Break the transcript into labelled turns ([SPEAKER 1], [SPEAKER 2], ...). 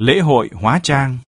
[SPEAKER 1] Lễ hội hóa trang.